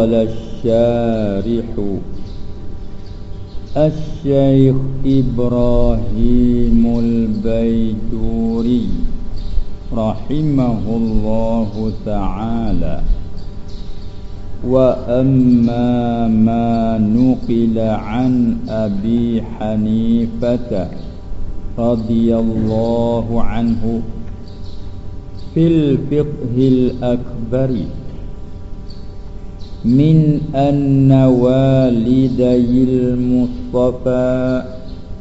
قال الشارح الشيخ إبراهيم البيجوري رحمه الله تعالى. وأما ما نقل عن أبي حنيفة رضي الله عنه في الفقه الأكبر من أن والدي المصطفى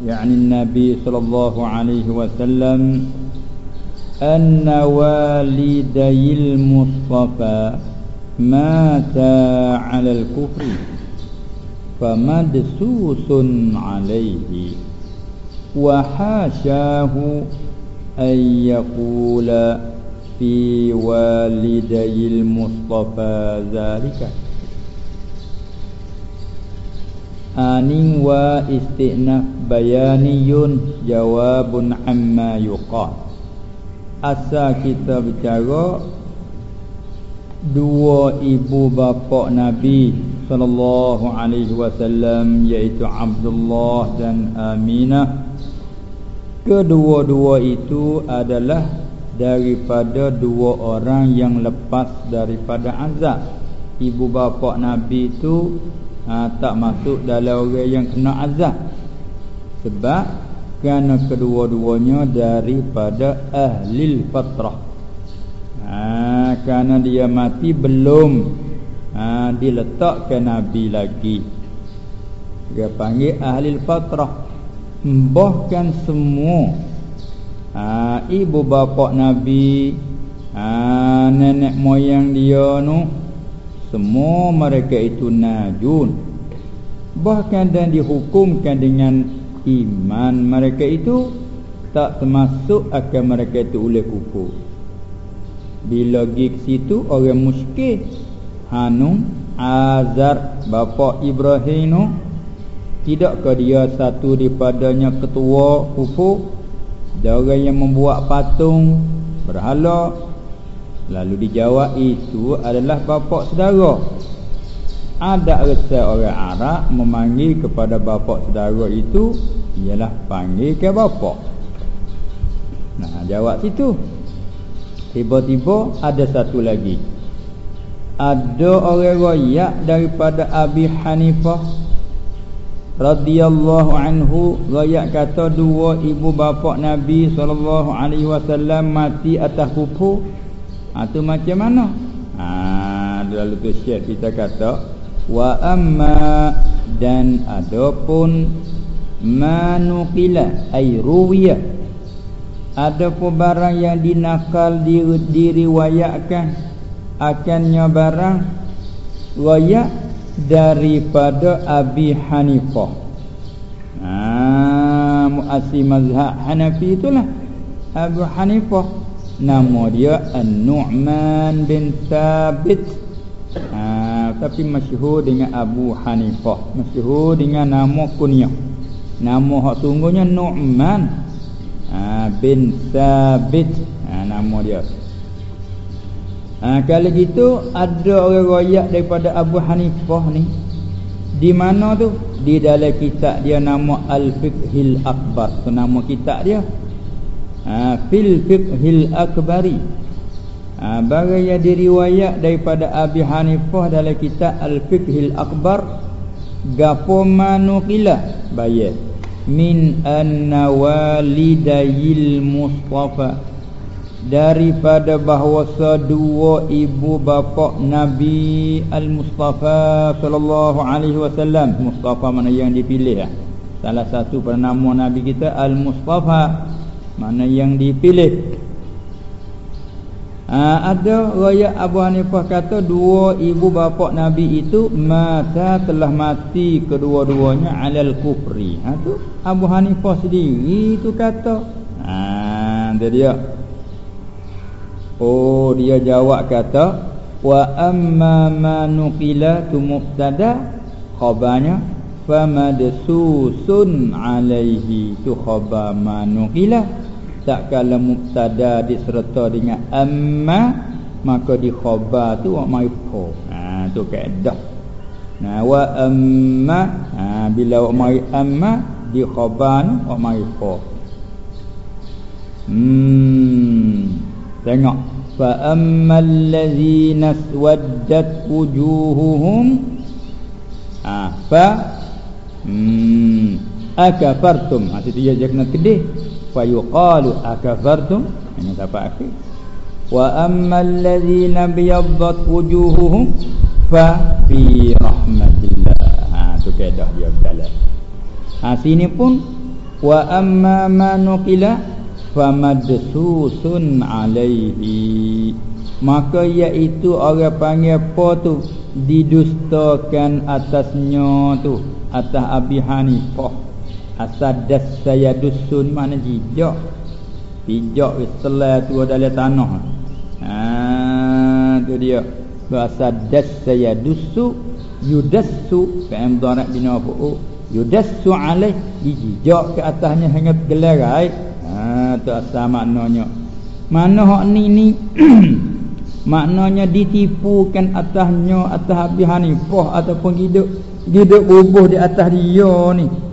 يعني النبي صلى الله عليه وسلم أن والدي المصطفى ماتا على الكفر فمدسوس عليه وحاشاه أن يقول في والدي المصطفى ذلك. aning wa istinaf bayaniyun jawabun amma yuqal. Asa kita bicara dua ibu bapa nabi sallallahu alaihi wasallam iaitu Abdullah dan Aminah. Kedua-dua itu adalah daripada dua orang yang lepas daripada azab. Ibu bapa nabi itu ha, tak masuk dalam orang yang kena azab. Sebab kerana kedua-duanya daripada ahli fatrah. Ha, Kerana dia mati belum. Ha, Diletakkan Nabi lagi. Dia panggil ahli fatrah. Bahkan semua. Ha, Ibu bapa Nabi. Ha, Nenek moyang dia nu Semua mereka itu najun. Bahkan dan dihukumkan dengan iman mereka itu Tak termasuk akan mereka itu oleh kufur bila pergi ke situ orang muskil. Hanum Azar bapa Ibrahim tu Tidakkah dia satu daripadanya ketua Dia orang yang membuat patung Berhala Lalu dijawab itu adalah bapa saudara. Ada rasa orang Arab memanggil kepada bapa saudara itu Ialah panggil ke bapa Nah jawab situ. Tiba-tiba ada satu lagi. Ada orang royak daripada Abi Hanifah radhiyallahu anhu royak kata dua ibu bapa Nabi wasallam mati atas kupu ha tu macam mana ha lalu tu syekh kita kata wa amma dan adapun manukila ay ruwiyah ada pun barang yang dinakal diri, diriwayatkan akannya barang riwayat daripada Abi Hanifah. Ah, muassis mazhab Hanafi itulah Abu Hanifah. Nama dia An-Nu'man bin Thabit. Ah, tapi masyhur dengan Abu Hanifah. Masyhur dengan nama kunyah. Nama hak sungguhnya Nu'man ha, bin Sabit ha, nama dia ha, kalau gitu ada orang royak daripada Abu Hanifah ni di mana tu di dalam kitab dia nama Al-Fiqhil Akbar tu nama kitab dia ha, Fil Fiqhil Akbari. Ha, Barang yang diriwayat daripada Abi Hanifah dalam kitab Al-Fiqhil Akbar Gapo manukilah bayar. Min anna walidayil mustafa. Daripada bahawa dua ibu bapa nabi al mustafa sallallahu alaihi wasallam. Mustafa mana yang dipilih ya? salah satu pada nama nabi kita al mustafa mana yang dipilih Ha, ada raya Abu Hanifah kata dua ibu bapa Nabi itu mata telah mati kedua-duanya alal kufri. Ha tu Abu Hanifah sendiri itu kata. Ha dia dia. Oh dia jawab kata wa amma ma nuqila tu mubtada khabarnya famadsusun alaihi tu khabar ma nuqila tak kala mubtada diserta dengan amma maka di khabar tu wa marfu ha ha tu kaedah. Nah wa amma ha bila wa mari amma di khaban wa mari fa hmm tengok. Fa ammal ladzina swaddat wujuhuhum ha fa hmm akafartum. Ha situ dia kena kedih fa yuqalu akafartum? Ini dapat akhir. Wa ammal ladzina biyaddat wujuhuhum fa fi rahmatillah. Ha tu kaedah dia dalam ha sini pun wa amma ma nuqila famadsusun alaihi maka iaitu orang panggil apa tu? Didustakan atasnya tu atas Abi Hanifah asadas saya dusun mana jijak jijak setelah tu ada tanah Ha tu dia. Bahasa saya dusu yudassu fi'il mudhari' bina fu'u yudassu alaih dijijak ke atasnya hingga gelerai. Ha tu asal maknanya. Mana hak ni ni maknanya ditipukan atasnya atas Abi Hanifah ataupun hidup hidup bubuh di atas dia ni.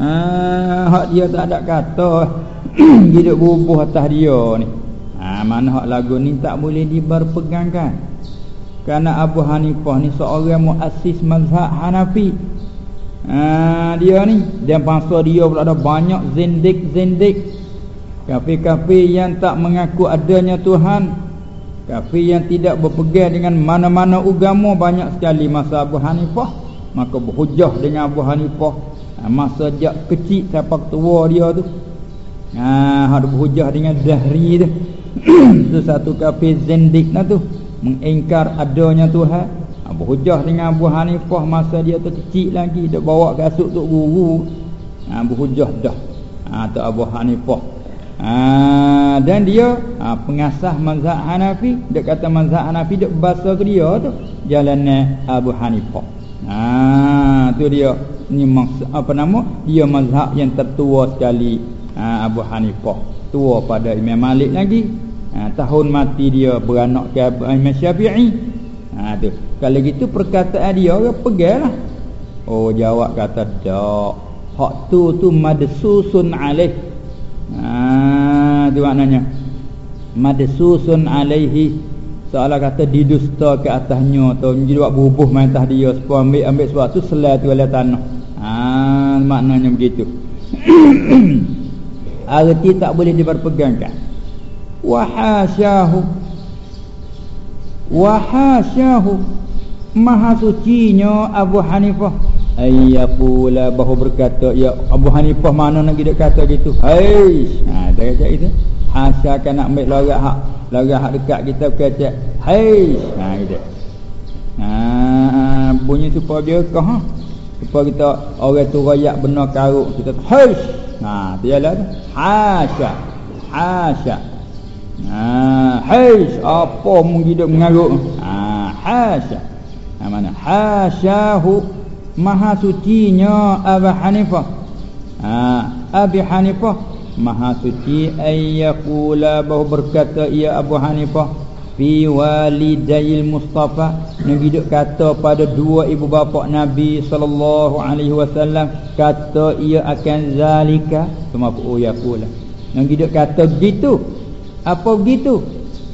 Ha hak dia tak ada kata. Hidup bubuh atas dia ni. Ha, mana hak lagu ni tak boleh diberpegangkan. Kerana Abu Hanifah ni seorang muassis mazhab Hanafi. Ha, Dia ni Dan bangsa dia pula ada banyak zindik-zindik. Kafe-kafe yang tak mengaku adanya Tuhan. Kafe yang tidak berpegang dengan mana-mana agama Banyak sekali masa Abu Hanifah. Maka berhujah dengan Abu Hanifah ha, Masa dia kecil siapa tua dia tu. Ha, ada berhujah dengan Dahri tu. Itu satu kafir zindik lah tu. Mengingkar adanya Tuhan. Abu Hujah dengan Abu Hanifah masa dia tu kecil lagi. Dia bawa kasut tu guru. Abu Hujah dah. Ha, tu Abu Hanifah. Ha, dan dia ha, pengasah mazhab Hanafi. Dia kata mazhab Hanafi dia bahasa ke dia tu. Jalan Abu Hanifah ha, tu dia. Ni maksud apa nama? Dia mazhab yang tertua sekali. Ha, Abu Hanifah. Tua pada Imam Malik lagi. Ha, tahun mati dia beranak ke Imam Syafi'i. Ha tu. Kalau gitu perkataan dia orang peganglah oh jawab kata tak. Hak tu tu madsusun alaih. Ha tu maknanya. Madsusun alaihi seolah kata didusta ke atasnya? Tu jadi buat bubuh main atas dia. Supaya ambil ambil sesuatu selai tu oleh tanah. Ha maknanya begitu. Arti tak boleh diperpegangkan. Wahasyahu. Wahasyahu. Maha sucinya Abu Hanifah. Ayyaqula bahu berkata ya Abu Hanifah mana nak dia kata gitu. Hai ha dia kata itu hasya kan nak ambil logat hak logat hak dekat kita kata hai ha gitu ha bunyi supaya dia kah ha? supaya kita orang tu royak benar karuk kita hai Ha dia lah hasya. Hasya. Ha hai apa mung hidup mengaruk. Ha hasya. Ha mana hasyahu maha sucinya Abu Hanifah. Ha Abi Hanifah maha suci ayyaqula bahu berkata ia Abu Hanifah fi walidayil mustafa. Nabi duk kata pada dua ibu bapa nabi sallallahu alaihi wasallam kata ia akan zalika. Cuma oh ya pula nabi duk kata gitu. Apa begitu?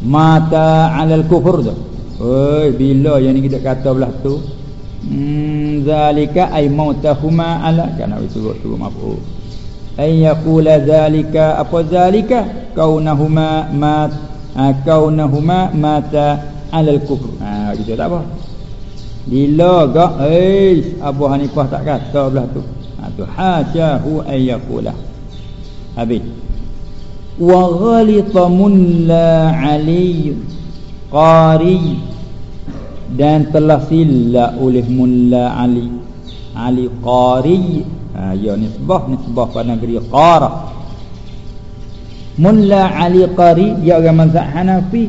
Mata alal kufur tu. Oi bila yang ni kita kata belah tu? Hmm zalika ay mautahuma ala. Kana itu suruh mafu ay yaqula zalika apa zalika? Kaunahuma mat ha, kaunahuma mata alal kufr. Ha gitu tak apa. Bila gak? Eh Abu Hanifah tak kata belah tu. Ha tu hasyahu ayyakula habis. Wa ghalita mulla ali qari dan telah sila oleh mulla ali ali qari ha ya nisbah nisbah pada negeri qara Mulla Ali Qari dia orang mazhab Hanafi.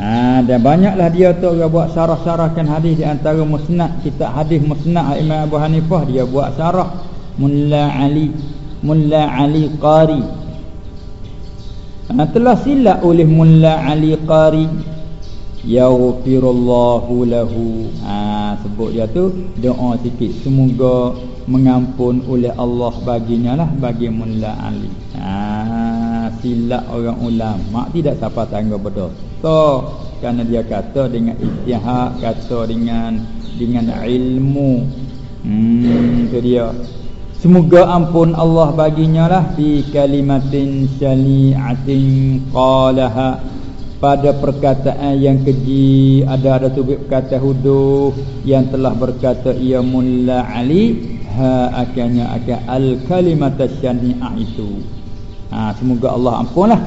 Ha, dan banyaklah dia tu orang buat syarah-syarahkan hadis di antara musnad kita hadis musnad Imam Abu Hanifah dia buat syarah. Mulla Ali Mulla Ali Qari. Ha, telah silap oleh Mulla Ali Qari. Yaghfirullahu lahu. Ha sebut dia tu doa sikit. Semoga mengampun oleh Allah baginya lah bagi mulla ali. Ha silap orang ulama tidak siapa tangga berdosa kerana dia kata dengan ijtihad kata dengan dengan ilmu. Hmm tu dia. Semoga ampun Allah baginya lah. Fi kalimatin syali'atin qalaha. Pada perkataan yang keji ada ada tu kata huduh yang telah berkata ia mulla ali ha akhirnya akan al kalimat syani'ah itu. Ha semoga Allah ampunlah.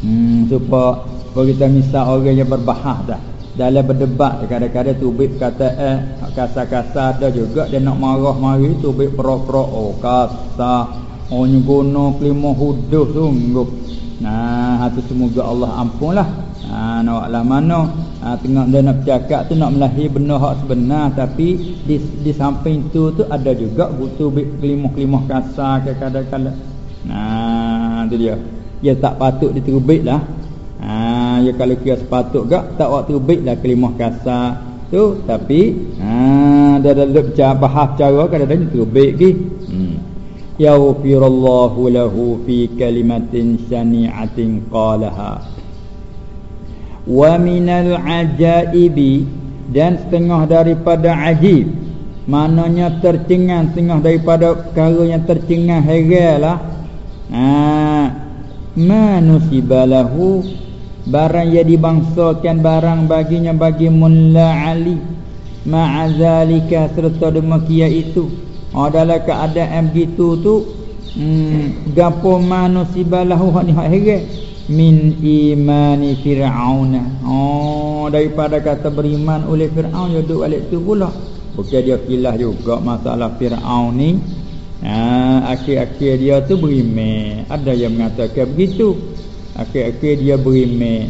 Hmm supaya bagi kita misal orang yang berbahas dah. Dalam berdebat kadang-kadang tubik kata eh kasar-kasar ada juga. Dia nak marah mari tubik pro-pro oh kasar. Oh nyugono kelima huduh sungguh. Nah, hati semoga Allah ampunlah. Ha nak lah mana ha, tengok dia nak bercakap tu nak melahir benar hak sebenar tapi di di samping tu tu ada juga butuh kelimah-kelimah kasar ke kadang-kadang. Nah, tu dia. Dia tak patut diterubiklah. Ha ya kalau kira sepatut gak tak waktu terubiklah kelimah kasar tu tapi ha dia ada bahas cara kadang-kadang terubik lagi. Hmm yaghfirullahu lahu fi kalimatin syani'atin qalaha wa minal ajaibi dan setengah daripada ajib. Maknanya tercengang setengah daripada perkara yang tercengang heranlah ha. Manusibalahu barang yang dibangsakan barang baginya bagi mulla ali ma'azalika serta demikian itu. Dalam keadaan begitu tu hmm, gapo manusia lahu hak ni hak heran min imani fir'aun. Oh daripada kata beriman oleh Firaun dia duduk balik tu pula. Bukan dia kilah juga masalah Firaun ni. Ha, akhir-akhir dia tu beriman. Ada yang mengatakan begitu. Akhir-akhir dia beriman.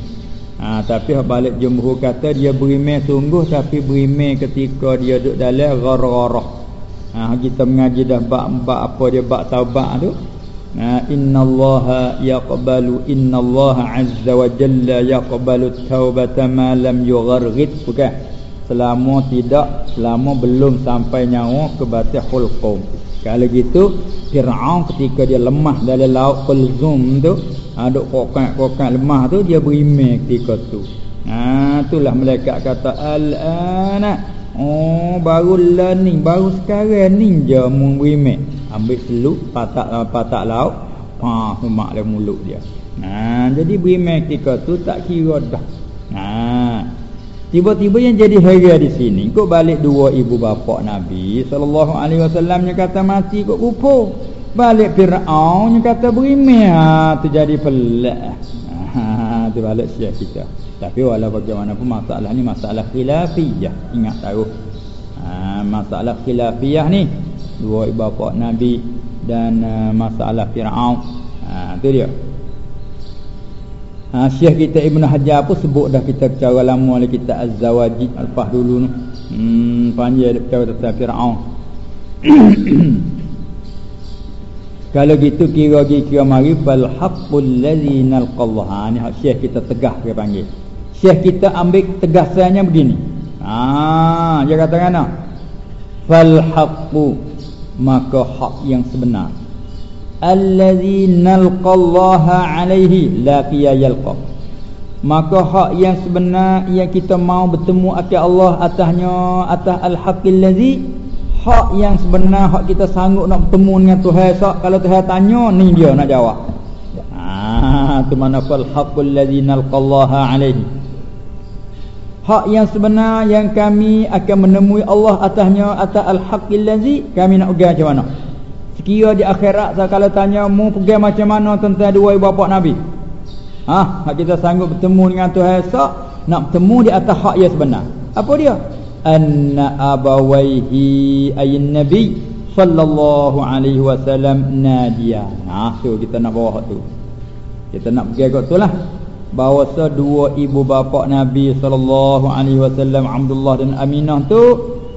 Ha, tapi balik jumhur kata dia beriman sungguh tapi beriman ketika dia duduk dalam ghar-gharah ha, kita mengaji dah bab-bab apa dia bab taubat tu ha, innallaha yaqbalu innallaha azza wa jalla yaqbalu taubata ma lam yugharghit. Bukan. Selama tidak selama belum sampai nyawa ke batas hulqum kalau gitu Fir'aun ketika dia lemah dalam laut kulzum tu ada ha, kokak-kokak lemah tu dia berimek ketika tu. Ha itulah malaikat kata al-ana Oh baru learning baru sekarang ninja mun remake ambil seluk patak patak laut ha semak dalam mulut dia. Nah jadi remake ketika tu tak kira dah. Nah tiba-tiba yang jadi harga di sini kok balik dua ibu bapa Nabi sallallahu alaihi wasallam yang kata mati kok rupa. Balik Firaun yang kata berimeh ha tu jadi pelik. Ha tu balik siap kita. Tapi walau bagaimanapun masalah ni masalah khilafiyah. Ingat tahu. Ha, masalah khilafiyah ni dua ibu bapa Nabi dan uh, masalah Firaun. Ha tu dia. Ha Syekh kita Ibn Hajar pun sebut dah kita cara lama oleh kita Az-Zawajid Al-Fah dulu ni. Hmm panjang dia cara tentang Firaun. Kalau gitu kira kira mari fal haqqul ladzi nalqallah. Ha ni Syekh kita tegah dia panggil. Syekh kita ambil tegasannya begini. Ah, dia kata kan? Fal haqqu maka hak yang sebenar. Allazi nalqallaha alaihi la yalqa. Maka hak yang sebenar yang kita mau bertemu atas Allah atasnya atas al-haqqil ladzi hak yang sebenar hak kita sanggup nak bertemu dengan Tuhan esok kalau Tuhan tanya ni dia nak jawab. Ah, tu mana fal haqqul ladzi nalqallaha alaihi hak yang sebenar yang kami akan menemui Allah atasnya atas al-haqqil ladzi kami nak pegang macam mana? Sekira di akhirat saya kalau tanya mu pegang macam mana tentang dua ibu bapa nabi? Ha hak kita sanggup bertemu dengan Tuhan esok nak bertemu di atas hak yang sebenar. Apa dia? Anna abawaihi ayyin nabi sallallahu alaihi wasallam nadia nah tu kita nak bawa tu. Kita nak pergi kat tu lah bahawa dua ibu bapa Nabi sallallahu alaihi wasallam Abdullah dan Aminah tu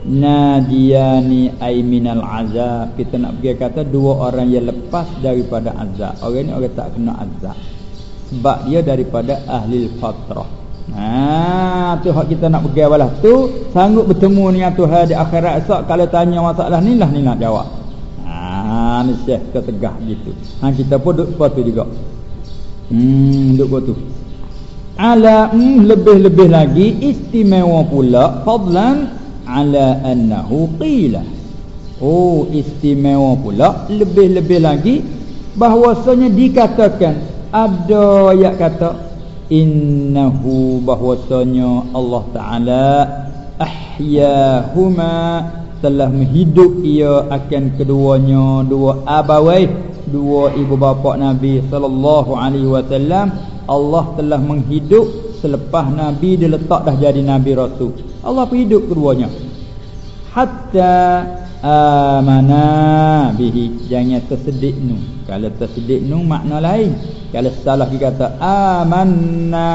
nadiyani ay minal azab kita nak pergi kata dua orang yang lepas daripada azab orang ni orang tak kena azab sebab dia daripada ahli fatrah Ha tu hak kita nak pegang balas tu sanggup bertemu dengan Tuhan di akhirat esok kalau tanya masalah ni lah ni nak jawab. Ha ni syekh ketegah gitu. Ha kita pun duk seperti juga. Hmm duk tu. Ala mm, lebih-lebih lagi istimewa pula fadlan ala annahu qila. Oh istimewa pula lebih-lebih lagi bahwasanya dikatakan ada ayat kata innahu bahwasanya Allah taala ahyahuma telah menghidup ia akan keduanya dua abawai dua ibu bapa Nabi sallallahu alaihi wasallam Allah telah menghidup selepas Nabi diletak dah jadi Nabi Rasul. Allah hidup keduanya. Hatta amana bihi. Jangan tersedik nu. Kalau tersedik nu makna lain. Kalau salah kita kata amanna.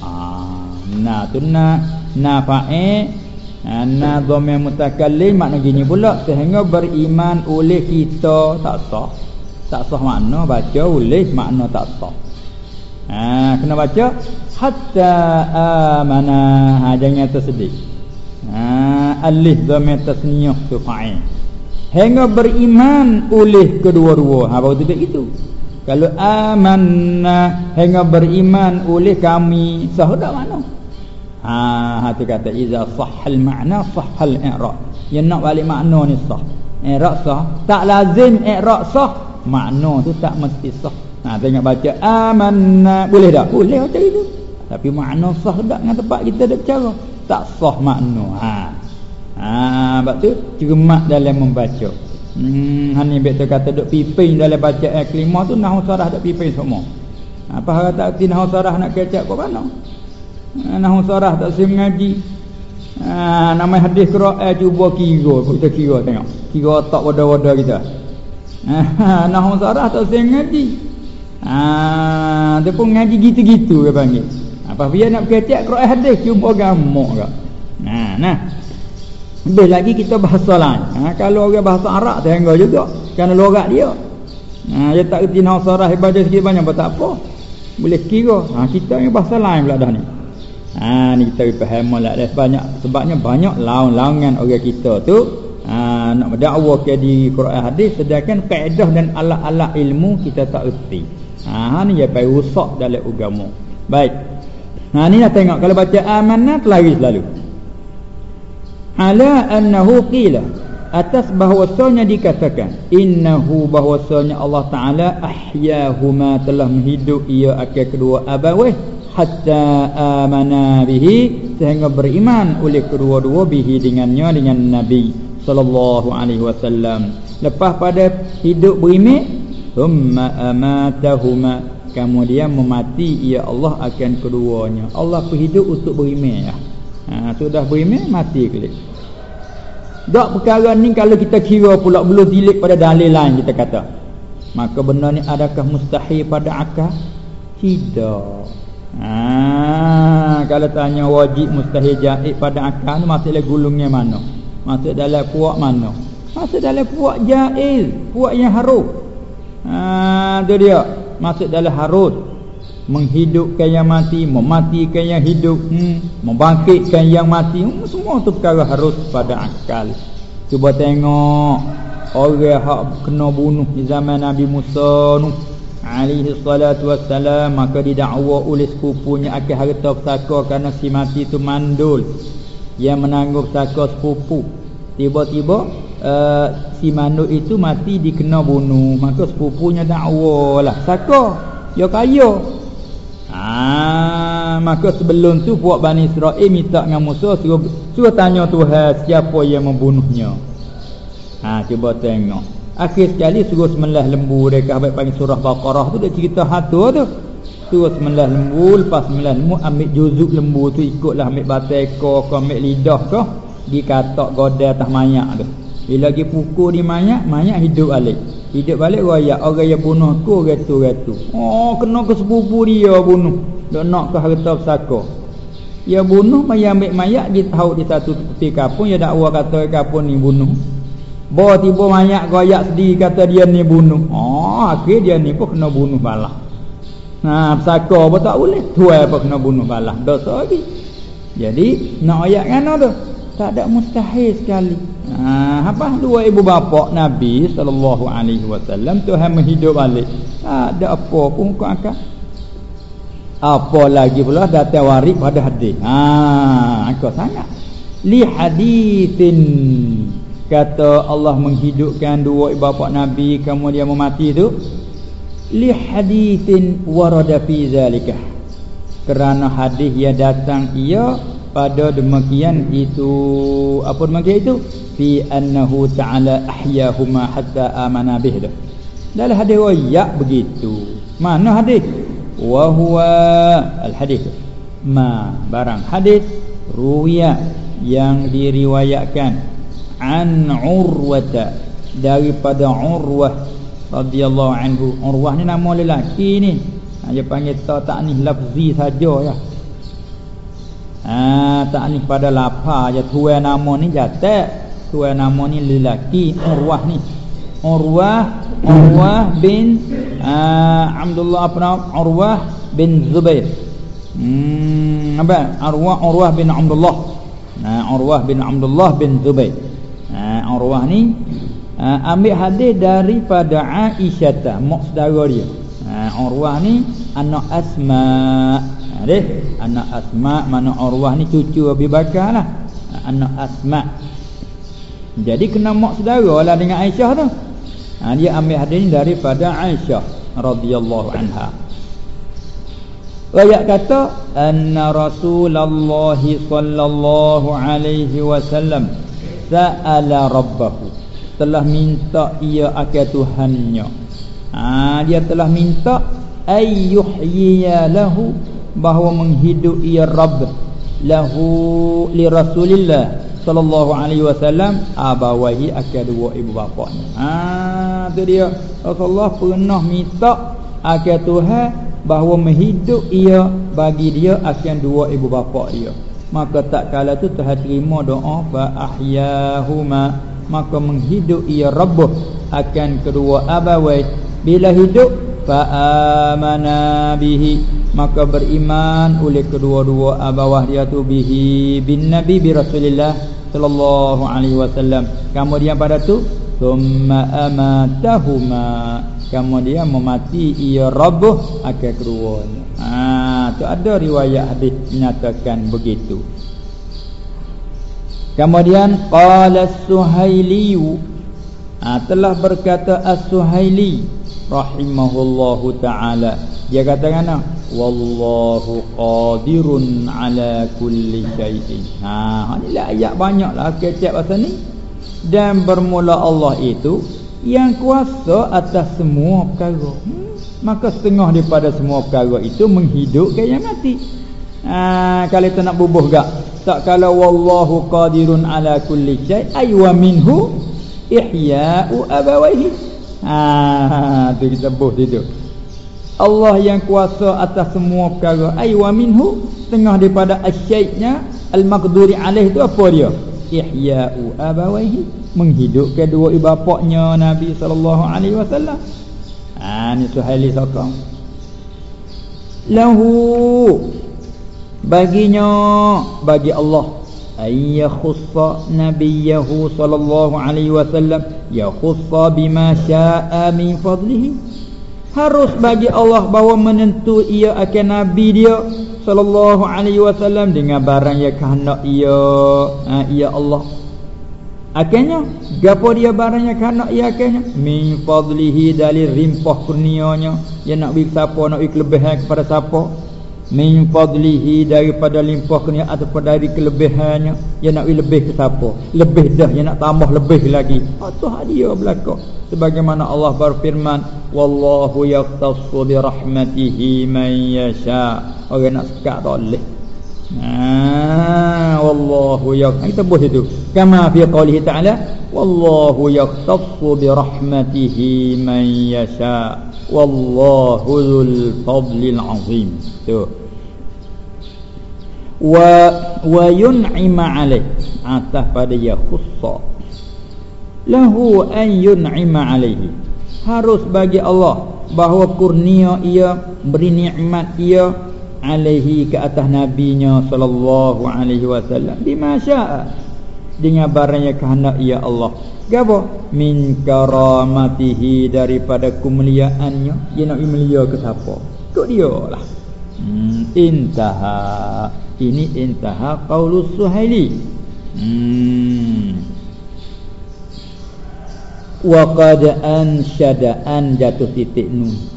Ah na tu na. Na fa'i ah, na dhamir mutakallim. Makna gini pula sehingga beriman oleh kita. Tak sah. Tak sah makna baca oleh makna tak sah ha kena baca hatta amana. Ha jangan tersedik ha, alif dhamir tasniyah tu fa'il. Hingga beriman oleh kedua-dua. Ha baru tidak itu. Kalau amanna hingga beriman oleh kami sah tak mana? Ha ha tu kata iza sahhal makna sahhal i'rab. Yang nak balik makna ni sah. I'rab sah. Tak lazim i'rab sah makna tu tak mesti sah ha tengok baca amanna. Boleh tak? Boleh macam itu. Tapi makna sah tak dengan tempat kita dak cara tak sah makna ha. Ha sebab tu cermat dalam membaca. Hmm hani bet tu kata duk piping dalam baca ayat kelima tu nahu sarah dak piping semua. Apa hal tak tin nahu sarah nak kecap kau mana? Ha, nahu sarah tak sim mengaji ha nama hadis Quran cuba kira kita kira tengok. Kira otak wada-wada kita. Ha nahu sarah tak sim mengaji ha dia pun ngaji gitu-gitu dia panggil apa biar nak kecek Quran hadis cuba gamak gak. Nah, nah. Lebih lagi kita bahasa lain. Ha, kalau orang bahasa Arab tengok juga. Kerana logat dia. Ha, dia tak kerti nasarah ibadah sikit banyak tak apa. Boleh kira. Ha, kita ni bahasa lain pula dah ni. Ha, ni kita faham lah dah banyak. Sebabnya banyak laun-laungan orang kita tu. Ha, nak berdakwah ke di Quran hadis. Sedangkan kaedah dan alat-alat ilmu kita tak erti. Ha, ni dia pergi rusak dalam agama. Baik. Ha ni nak tengok kalau baca amanah lari selalu. Ala annahu qila atas bahwasanya dikatakan innahu bahwasanya Allah taala ahyahuma telah menghidup ia akan kedua abawai hatta amana bihi sehingga beriman oleh kedua-dua bihi dengannya dengan Nabi sallallahu alaihi wasallam lepas pada hidup beriman thumma amatahuma. Kemudian memati ia Allah akan keduanya. Allah berhidup untuk beriman ya. ha, sudah beriman mati kelik tak perkara ni kalau kita kira pula belum dilik pada dalil lain kita kata. Maka benda ni adakah mustahil pada akal? Tidak. Ha, kalau tanya wajib mustahil jahit pada akal ni maksudnya gulungnya mana? Maksud dalam puak mana? Maksud dalam puak jahil puak yang harum ha, tu dia. Masuk dalam harut menghidupkan yang mati mematikan yang hidup hmm, membangkitkan yang mati. Hmm, semua tu perkara harus pada akal. Cuba tengok orang hak kena bunuh di zaman Nabi Musa nu. Alaihi salatu wassalam maka didakwa oleh sepupunya akan harta pusaka kerana si mati tu mandul. Yang menanggung pusaka sepupu. Tiba-tiba uh, si manuk itu mati dikena bunuh. Maka sepupunya dakwa lah saka ya kaya. Ah maka sebelum tu puak Bani Israel minta dengan Musa suruh, suruh tanya Tuhan siapa yang membunuhnya. Ha cuba tengok. Akhir sekali suruh semelah lembu mereka baik panggil surah Baqarah tu dia cerita hatu tu. Suruh semelah lembu lepas semelah lembu ambil juzuk lembu tu ikutlah ambil batai ekor ambil lidah ke. Dikatak godel atas mayat tu bila lagi pukul di mayat, mayat hidup balik. Hidup balik royak orang yang bunuh aku ratu-ratu. Oh, kena ke sepupu dia bunuh. Dak nak ke harta pusaka. Dia bunuh mayat ambil mayat dia tahu di satu tepi kapung dia dakwa kata kapung ni bunuh. Bawa tiba mayat royak sedih kata dia ni bunuh. Oh, akhir dia ni pun kena bunuh balah. Ha pesaka apa tak boleh. Tuai apa kena bunuh balas. Dosa lagi. Jadi nak ayat kan tu? Tak ada mustahil sekali. Ha apa dua ibu bapa Nabi sallallahu alaihi wasallam Tuhan menghidup balik. Tak ada apa pun kau akan apa lagi pula datang waris pada hadis. Ha angka sangat. Li hadithin kata Allah menghidupkan dua ibu bapa Nabi kemudian memati tu li hadithin warada fi zalika. Kerana hadis yang datang ia pada demikian itu apa demikian itu? Fi annahu ta'ala ahyahuma hatta amana bih dah. Dalam hadis riwayat begitu. Mana hadis? Wa huwa al hadis ma barang hadis ruwiya yang diriwayatkan. An urwata daripada urwah radhiyallahu anhu. Urwah ni nama lelaki ni. Dia panggil ta ta'nih lafzi saja ya Ha tak ni pada lapar je tuan nama ni jatuh. Tuan nama ni lelaki Urwah ni. Urwah Urwah bin uh, Abdullah apa nama? Urwah bin Zubair. Hmm apa? Urwah Urwah bin Abdullah. Nah Urwah bin Abdullah bin Zubair. Ha Urwah ni uh, ambil hadis daripada Aisyah mak saudara dia. Ha Urwah ni anak Asma' Deh, anak Asma mana Urwah ni cucu Abi Bakar lah. Anak Asma. Jadi kena mak saudara lah dengan Aisyah tu. Ha, dia ambil hadis ni daripada Aisyah radhiyallahu anha. Ayat kata anna Rasulullah sallallahu alaihi wasallam sa'ala rabbahu telah minta ia akan Tuhannya. Ha, dia telah minta ayyuhyiya lahu bahawa menghidup ia Rabb lahu li Rasulillah sallallahu alaihi wasallam abawahi akan dua ibu bapanya. Ha tu dia Rasulullah pernah minta akan Tuhan bahawa menghidup ia bagi dia akan dua ibu bapa dia. Maka tak kala tu Tuhan terima doa fa ahyahuma maka menghidup ia Rabb akan kedua abawai bila hidup fa amana bihi maka beriman oleh kedua-dua bawah dia tu bihi bin nabi bi rasulillah sallallahu alaihi wasallam. Kemudian pada tu thumma amatahuma. Kemudian memati ia rabbuh akan keduanya. Ha tu ada riwayat hadis menyatakan begitu. Kemudian qala as-suhaili ha, telah berkata as-suhaili rahimahullahu taala. Dia kata kan wallahu qadirun ala kulli syai'in. Ha inilah ayat banyaklah kecap pasal ni. Dan bermula Allah itu yang kuasa atas semua perkara. Hmm? maka setengah daripada semua perkara itu menghidupkan yang mati. Ha kalau kita nak bubuh gak? Tak kalau wallahu qadirun ala kulli syai' ay wa minhu ihya'u abawaihi. Ha tu kita buh itu Allah yang kuasa atas semua perkara. Ai wa minhu tengah daripada asyaitnya al-maqduri alaih itu apa dia? Ihya'u abawaihi menghidupkan dua ibu bapaknya Nabi sallallahu alaihi wasallam. Ha ni suhaili sokong. Lahu baginya bagi Allah. Ay yakhussa nabiyahu sallallahu alaihi wasallam yakhussa bima syaa min fadlihi harus bagi Allah bahawa menentu ia akan nabi dia sallallahu alaihi wasallam dengan barang yang kehendak ia. Ha, ia Allah. Akhirnya gapo dia barang yang kehendak ia akhirnya? Min fadlihi dalil rimpah kurnianya. Yang nak bagi siapa nak bagi kelebihan kepada siapa min fadlihi daripada limpah kurnia ataupun dari kelebihannya yang nak lebih ke siapa? Lebih dah yang nak tambah lebih lagi. Atau hadiah belaka. Sebagaimana Allah berfirman wallahu yaqtassu bi rahmatihi man yasha. Orang nak sekat tak boleh ha wallahu yaq kita buat itu. Kama fi qoulihi ta'ala wallahu yaqtassu bi rahmatihi man yasha. Wallahu dzul fadlil azim. Tu. Wa wa yun'ima alaih. Atas pada ya khussa. Lahu an yun'ima alaihi. Harus bagi Allah bahawa kurnia ia beri nikmat ia alaihi ke atas nabinya sallallahu alaihi wasallam. Bima syaa. Dengan barang yang kehendak ia Allah. Gapo? Min karamatihi daripada kemuliaannya. Dia nak mulia ke siapa? Kok dia lah. Hmm, intaha. Ini intaha qaulus suhaili. Hmm. Wa qad anshada an jatuh titik nun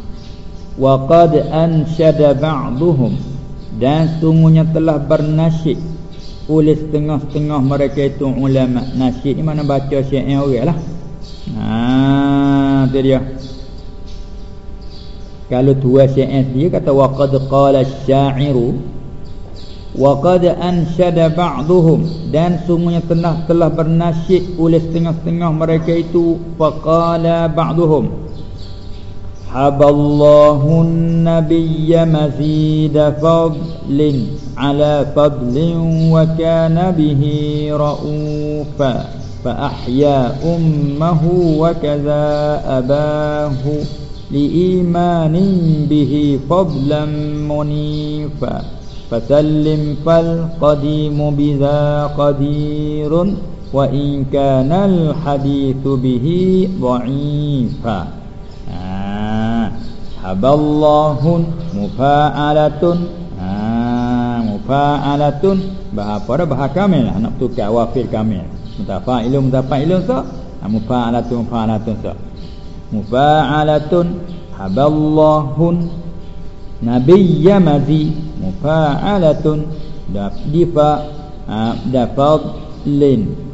wa qad anshada ba'dhum dan sungguhnya telah bernasyid oleh setengah-setengah mereka itu ulama nasyid. Ni mana baca syair orang lah. Tu dia. Kalau tua syair dia kata wa qad qala asy-sya'iru wa qad anshada ba'dhum dan sungguhnya telah telah bernasyid oleh setengah-setengah mereka itu faqala ba'dhum حب الله النبي مزيد فضل على فضل وكان به رؤوفا فأحيا أمه وكذا أباه لإيمان به فضلا منيفا فسلم فالقديم بذا قدير وإن كان الحديث به ضعيفا haballahun mufa'alatun. Ha mufa'alatun. Bah apa dah bah kamil? Lah nak tukar wafil kamil. Mutafa'ilun mutafa'ilun so ha, mufa'alatun mufa'alatun so mufa'alatun haballahun nabiyya madhi mufa'alatun. Difa ha, dafadlin.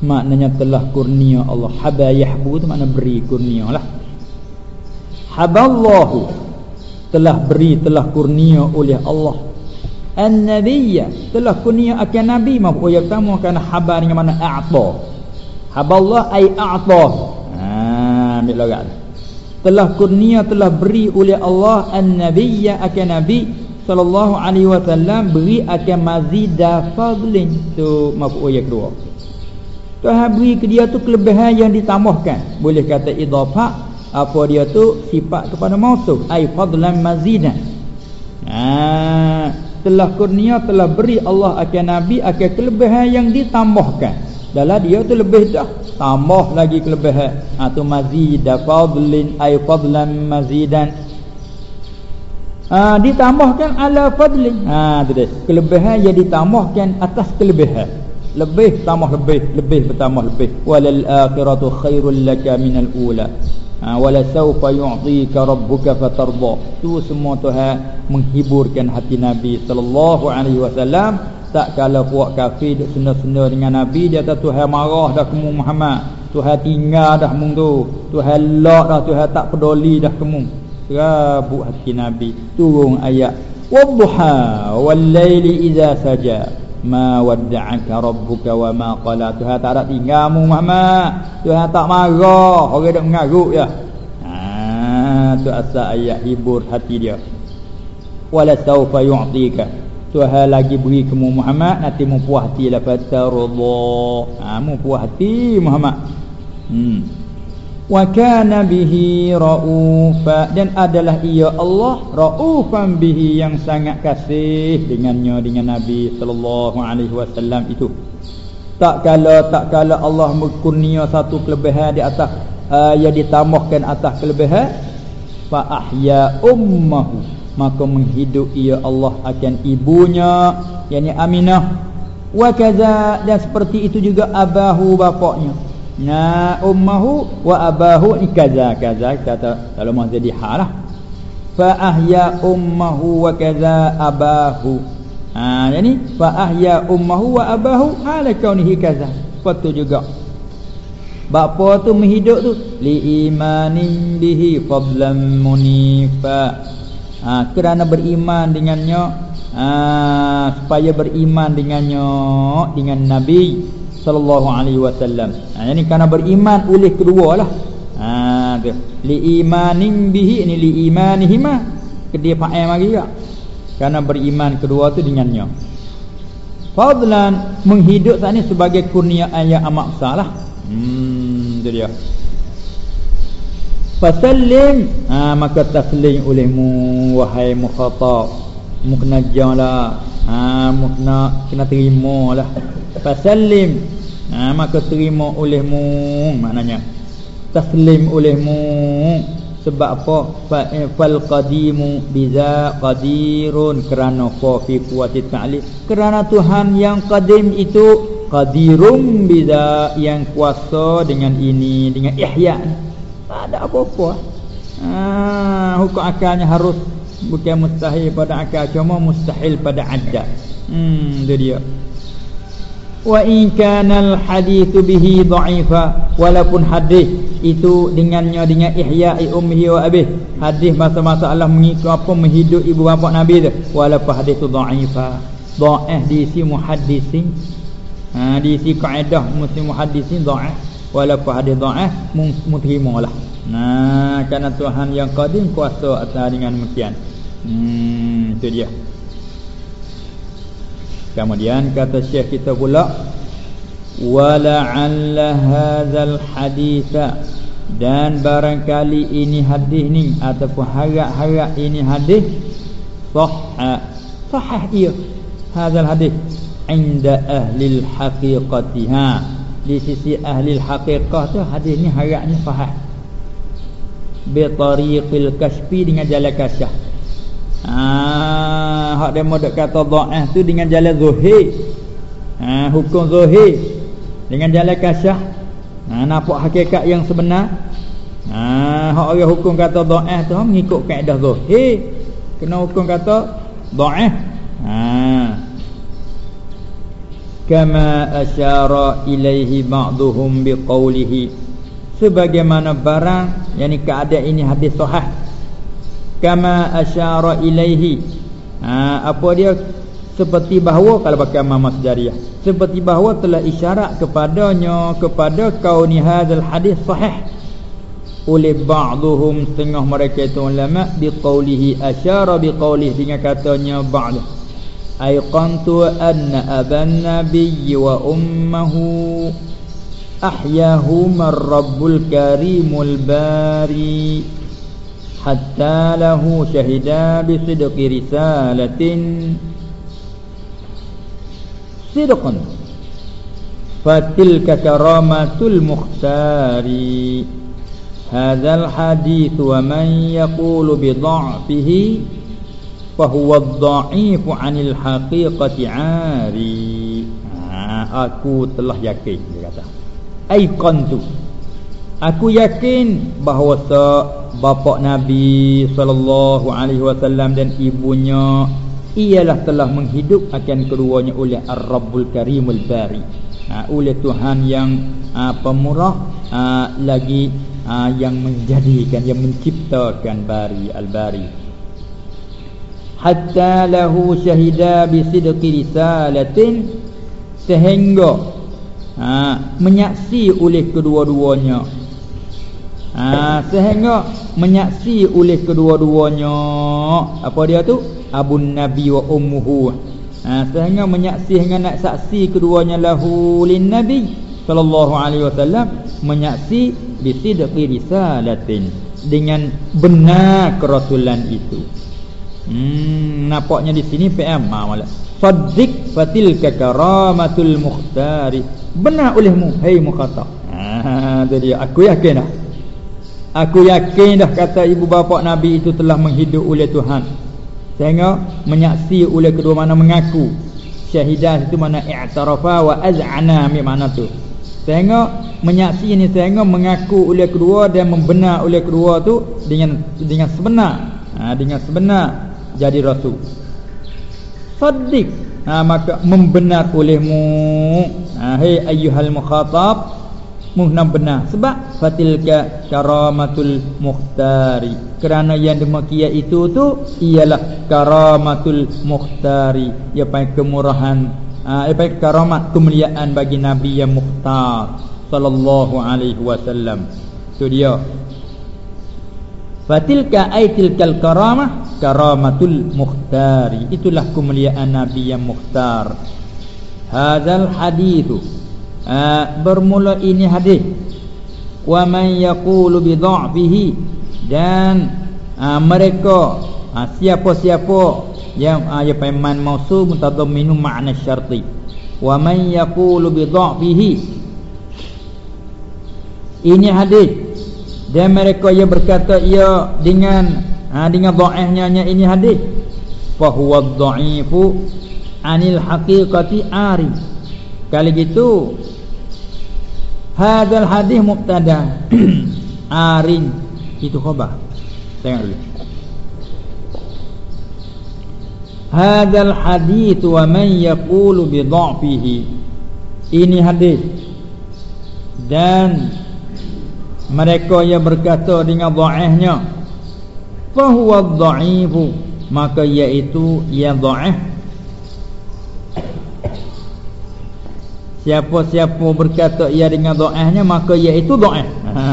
Maknanya telah kurnia Allah. Habayahbu tu makna beri kurnia lah haballahu telah beri telah kurnia oleh Allah. An-nabiyya. Telah kurnia akan nabi mahu yang pertama kerana habar dengan mana a'ta. Haballah ai a'ta. Ha ambil logat. Telah kurnia telah beri oleh Allah an-nabiyya akan nabi sallallahu alaihi wasallam beri akan mazida fadlin. Tu mafu yang kedua. Tuhan beri ke dia tu kelebihan yang ditambahkan. Boleh kata idhafah apa dia tu? Sifat kepada mausuf. Ai fadlan mazidan ha. Telah kurnia telah beri Allah akan nabi akan kelebihan yang ditambahkan. Dalam dia tu lebih dah. Tambah lagi kelebihan. Ha tu mazida. Fadlin ai fadlan mazidan. Ha ditambahkan ala fadlin. Ha tu dia. Kelebihan yang ditambahkan atas kelebihan. Lebih tambah lebih. Lebih bertambah lebih. Walal akhiratu khairul laka minal ula ha, wala sawfa yu'tika rabbuka fatarda. Tu semua Tuhan menghiburkan hati Nabi sallallahu alaihi wasallam. Tak kala puak kafir duk senda-senda dengan Nabi dia kata Tuhan marah dah kamu Muhammad. Tuhan tinggal dah mung tu. Tuhan lak dah Tuhan tak peduli dah kamu serabut hati Nabi. Turun ayat. Wadduha wal laili idza saja ma wadda'aka rabbuka wa ma qala Tuhan tak ada tinggalmu Muhammad. Tuhan tak marah. Orang dak mengaruk ya ha tu asal ayat hibur hati dia. Wala saufa yu'tika. Tuhan lagi beri kamu Muhammad. Nanti mu puas hati la fatarudha ha mu puas hati Muhammad. Hmm wa kana bihi raufa. Dan adalah ia Allah raufan bihi yang sangat kasih dengannya dengan Nabi sallallahu alaihi wasallam itu. Tak kala tak kala Allah mengkurnia satu kelebihan di atas uh, yang ditambahkan atas kelebihan fa ahya ummahu. Maka menghidup ia Allah akan ibunya yakni Aminah. Wa kaza dan seperti itu juga abahu bapaknya na ummuhu wa abahu ni kaza kata kalau mau jadi halah fa ahya ummuhu wa kaza abahu. Ha yani fa ahya ummuhu wa abahu ala kaunihi kaza. Betul juga. Bapa tu menghidup tu li imanin bihi fadlan munifa. Ha kerana beriman dengannya ha supaya beriman dengannya dengan nabi sallallahu alaihi wasallam. Ha ini kerana beriman oleh kedualah. Ha tu. Li imanin bihi ini li imanihima. Kedia fa'il mari juga. Kerana beriman kedua tu dengannya. Fadlan menghidup ini sebagai kurnia yang amat besarlah. Hmm tu dia. fasallim ha, maka taslim olehmu wahai mukhatab mu kena jala ha mu kena kena terima lah fasallim ha, maka terima olehmu maknanya. Taslim olehmu. Sebab apa? Fa eh, qadimu biza qadirun. Kerana fa fi quwwati ta'li kerana Tuhan yang qadim itu qadirum biza yang kuasa dengan ini dengan ihya tak ada apa-apa. Ha, hukum akalnya harus bukan mustahil pada akal cuma mustahil pada adat hmm itu dia wa in kana al hadith bihi dha'ifa walaupun hadis itu dengannya dengan ihya'i ummihi wa abih. Hadis masa-masa Allah mengikut apa menghidup ibu bapa nabi tu walaupun hadis tu dha'ifa. Dha'if di si muhaddisin. Ha di si kaedah muslim muhaddisin dha'if. Walaupun hadis dha'if muterimalah. Nah kerana Tuhan yang qadim kuasa atas dengan demikian. Hmm itu dia Kemudian kata Syekh kita pula wala'alla hadzal haditha. Dan barangkali ini hadis ni ataupun harap-harap ini hadis sahha sahih ia hadzal hadis inda ahli al-haqiqati ha di sisi ahli al-haqiqah tu hadis ni harapnya sahih. Bi tariqil kashfi dengan jalan kasyaf Ah, hak demo dak kata dhaif tu dengan jalan zahir. Ha, hukum zahir dengan jalan kasyah. Ha, nampak hakikat yang sebenar. Ha, hak orang hukum kata dhaif tu mengikut kaedah zahir. Kena hukum kata dhaif. Ha. Kama asyara ilaihi ba'dhum biqaulihi sebagaimana barang yakni keadaan ini hadis sahih kama asyara ilaihi. Ha, apa dia? Seperti bahawa kalau pakai mama sejarah seperti bahawa telah isyarat kepadanya kepada kauni hadzal hadis sahih. Oleh ba'dhum setengah mereka itu ulama biqaulihi asyara biqaulihi dengan katanya ba'd aiqantu anna aban nabiy wa ummuhu ahyahuma rabbul karimul bari hatta lahu syahida bi sidqi risalatin. Sidqan fatilka karamatul mukhtari hadha alhadith wa man yaqulu bi dha'fihi fa huwa adh-dha'ifu 'anil haqiqati 'ari ah, aku telah yakin dia kata. Aiqantu. Aku yakin bahawa bapa Nabi sallallahu alaihi wasallam dan ibunya ialah telah menghidup akan keduanya oleh Ar-Rabbul Karimul Bari. Ha, oleh Tuhan yang ha, pemurah ha, lagi ha, yang menjadikan yang menciptakan Bari Al-Bari. Hatta lahu syahida bi sidqi risalatin sehingga ha, menyaksi oleh kedua-duanya ha, Sehingga menyaksi oleh kedua-duanya Apa dia tu? Abun Nabi wa ummuhu ha, Sehingga menyaksi hingga nak saksi keduanya lahu lin Nabi Sallallahu alaihi wasallam Menyaksi bisidqi risalatin Dengan benar kerasulan itu Hmm, nampaknya di sini PM malah. Saddiq fatil karamatul mukhtari. Benar olehmu, hei mukhatab. Ha, jadi aku yakin dah. Aku yakin dah kata ibu bapa Nabi itu telah menghidup oleh Tuhan. Sehingga menyaksi oleh kedua mana mengaku. Syahidah itu mana i'tarafa wa az'ana Ambil mana tu. Sehingga menyaksi ini sehingga mengaku oleh kedua Dan membenar oleh kedua tu Dengan dengan sebenar. Ha, Dengan sebenar jadi rasul. Saddiq. Ha, Maka membenar olehmu. Ha, Hei ayyuhal mukhatab muhnam benar. Sebab fatilka karamatul muhtari. Kerana yang demikian itu tu ialah karamatul muhtari. Ia pai kemurahan uh, ia pai karamat kemuliaan bagi nabi yang muhtar sallallahu alaihi wasallam. Itu dia. Fatilka aitilkal karamah karamatul muhtari. Itulah kemuliaan nabi yang muhtar. Hadzal hadithu ha, bermula ini hadis. Wa man yaqulu bi dha'fihi. Dan ha, mereka ha, siapa-siapa yang ha, ya paiman mausul mutadamminu makna syarti. Wa man yaqulu bi dha'fihi. Ini hadis. Dan mereka yang berkata ia dengan ha, dengan dhaifnya ini hadis. Fa huwa dhaifu anil haqiqati ari. Kalau gitu hadal hadis mubtada. Arin. Itu khabar tengok dulu. Hadal hadis wa man yaqulu bi dha'fihi. Ini hadis. Dan mereka yang berkata dengan dhaifnya fa huwa dhaifu maka iaitu yang dhaif Siapa-siapa berkata ia dengan do'ahnya Maka iaitu do'ah. Ha.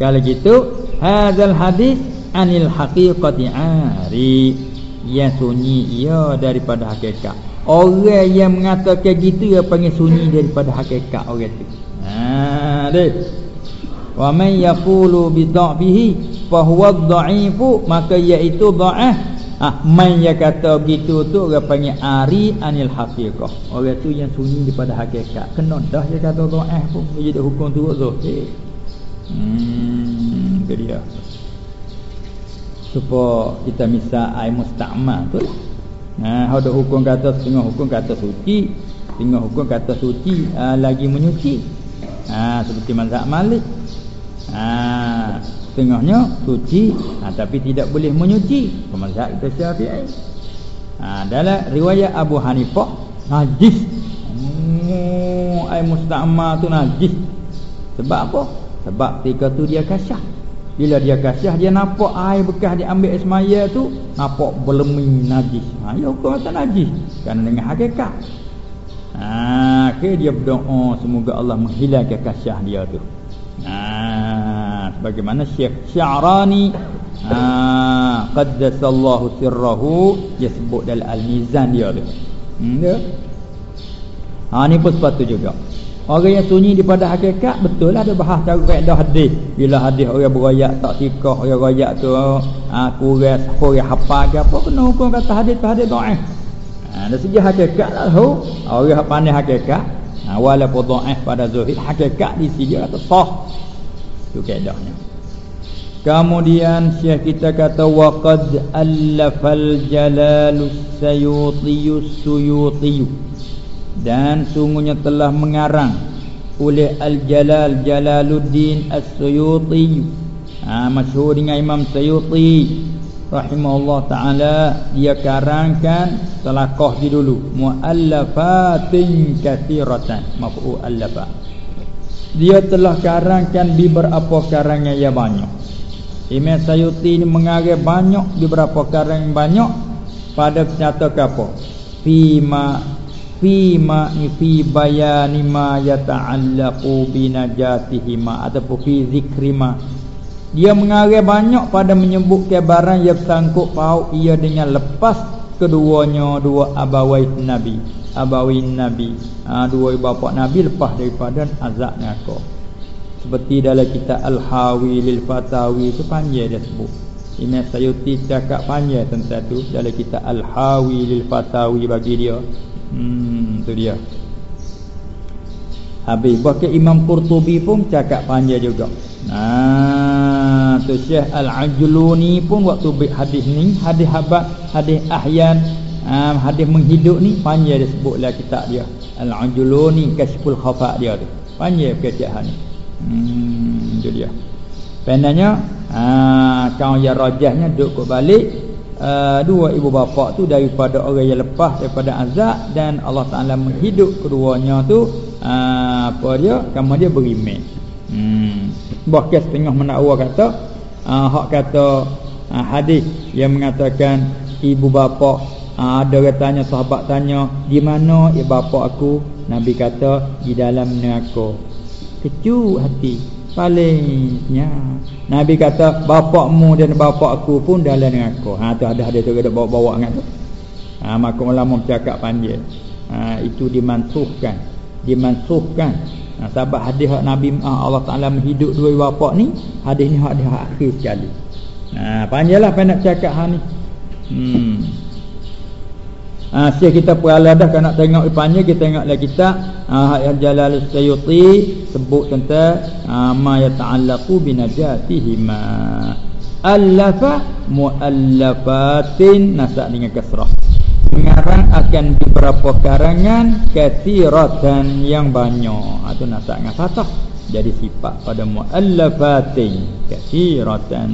Kalau gitu Hadal hadis Anil haqiqati ari. Yang sunyi ia daripada hakikat. Orang yang mengatakan gitu Ia panggil sunyi daripada hakikat Orang itu ha, Wa man yakulu bida'bihi Fahuwa da'ifu Maka iaitu do'ah Ah, main yang kata begitu tu orang panggil ari anil haqiqah. Orang tu yang sunyi daripada hakikat. Kena dah dia kata dhaif pun dia jadi hukum tu zahir. Hmm, itu dia. Supaya kita misal ai musta'mal tu. Nah, ada hukum kata setengah hukum kata suci, setengah hukum kata suci uh, lagi menyuci. Ah, seperti mazhab Malik. Ah, setengahnya suci ha, tapi tidak boleh menyuci. Pemazhab kita Syafi'i. Ha, dalam riwayat Abu Hanifah najis. Air musta'mal tu najis. Sebab apa? Sebab ketika tu dia kasyah. Bila dia kasyah dia nampak air bekas diambil semaya tu nampak belemi najis. Ha, ya hukum macam najis. Kerana dengan hakikat. Ha, okay, dia berdoa semoga Allah menghilangkan kasyah dia tu bagaimana Syekh Sya'rani ha, qaddasallahu sirrahu dia sebut dalam al-mizan dia tu. Hmm, dia. Ha ni pun sepatu juga. Orang yang sunyi daripada hakikat betul lah ada bahas cara faedah hadis. Bila hadis orang berayak tak tikah orang berayak tu ha kurang kurang hafal ke apa kena hukum kata hadis hadis dhaif. Ha dari segi hakikat lah tu orang pandai hakikat ha, walaupun dhaif pada zahir hakikat di sini kata sah itu kaedahnya kemudian syekh kita kata waqad allafal jalalus sayutiyus suyutiyu dan sungguhnya telah mengarang oleh al-jalal jalaluddin as-suyuti ha, masyhur dengan imam sayuti rahimahullah taala dia karangkan selaqah di dulu muallafatin katsiratan maf'ul allafa dia telah karangkan di beberapa karangan yang banyak. Imam Sayuti ini mengarang banyak di beberapa karangan banyak pada nyata apa fima fima ni fi bayani ma yata'allaqu bi najatihi ma ataupun fi zikri ma. Dia mengarah banyak pada menyebutkan barang yang sangkut paut ia dengan lepas keduanya dua abawai Nabi. Abawai Nabi. Ha, dua bapa Nabi lepas daripada azab neraka. Seperti dalam kitab Al-Hawi lil Fatawi itu panjang dia sebut. Imam Sayuti cakap panjang tentang itu dalam kitab Al-Hawi lil Fatawi bagi dia. Hmm, itu dia. Habis bahkan Imam Qurtubi pun cakap panjang juga. Ah, tu Syekh Al-Ajluni pun waktu baik hadis ni, hadis habat, hadis ahyan, ah, hadis menghidup ni panjang dia sebutlah kitab dia. Al-Ajluni Kashful Khafa dia tu. Panjang ni. Hmm, tu dia. Pendanya, ah, kau yang rajahnya duduk ke balik Uh, dua ibu bapa tu daripada orang yang lepas daripada azab dan Allah Taala menghidup keduanya tu uh, apa dia kamu dia beriman. Hmm. Bahkan setengah menakwa kata uh, Hak kata uh, hadis yang mengatakan Ibu bapa Ada orang tanya, sahabat tanya Di mana ibu bapa aku? Nabi kata di dalam neraka. Kecu hati. Palingnya. Nabi kata bapakmu dan bapak aku pun dalam neraka. Ha tu ada ada tu ada bawa-bawa ingat tu. Ha maka ulama bercakap panjang. Ha, Itu dimansuhkan. Dimansuhkan. Ha, sebab hadis hak Nabi ah, Allah Taala menghidup dua bapa ni, hadis ni hak dia akhir sekali. Ha, panjanglah apa nak cakap hal ni. Hmm. Ha, Syekh kita peralah dah kalau nak tengok panjang kita tengok lagi kita ha, Jalal Sayyuti sebut tentang ha, ma yata'allaqu binajatihima. Allafa muallafatin nasak dengan kasrah. Mengarang akan beberapa karangan kathiratan yang banyak. Itu ha, nasak dengan fathah jadi sifat pada muallafatin kathiratan.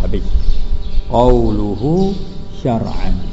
Habis. Qauluhu syar'an